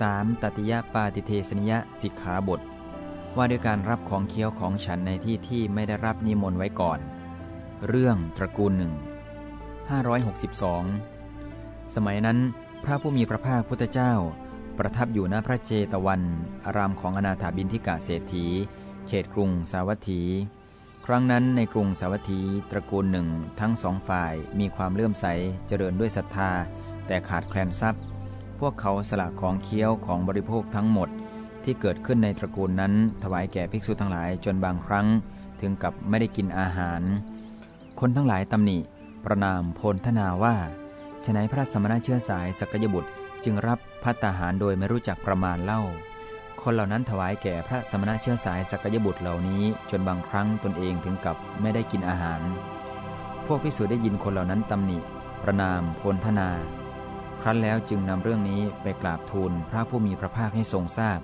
3. ตติยปาติเทสนิยสิกขาบท ว่าด้วยการรับของเคี้ยวของฉันในที่ที่ไม่ได้รับนิมนต์ไว้ก่อน เรื่องตระกูลหนึ่ง562 สมัยนั้นพระผู้มีพระภาคพุทธเจ้า ประทับอยู่ณพระเจตวัน อารามของอนาถาบินทิกาเศรษฐี เขตกรุงสาวัตถี ครั้งนั้นในกรุงสาวัตถีตระกูลหนึ่งทั้งสองฝ่ายมีความเลื่อมใสเจริญด้วยศรัทธา แต่ขาดแคลนทรัพย์ พวกเขาสละของเคี้ยวของบริโภคทั้งหมดที่เกิดขึ้นในตระกูลนั้น ถวายแก่ภิกษุทั้งหลายจนบางครั้ง ถึงกับไม่ได้กินอาหาร คนทั้งหลายตำหนิ ประนามโพลทนาว่าฉนัยพระสมณะเชื้อสายสกยบุตรจึงรับพัตตาหารโดยไม่รู้จักประมาณเล่า คนเหล่านั้นถวายแก่พระสมณะเชื้อสายสกยบุตรเหล่านี้ จนบางครั้งตนเองถึงกับไม่ได้กินอาหาร พวกภิกษุได้ยินคนเหล่านั้นตำหนิ ประนามโพลทนา ครั้นแล้วจึงนำเรื่องนี้ไปกราบทูลพระผู้มีพระภาคให้ทรงทราบพ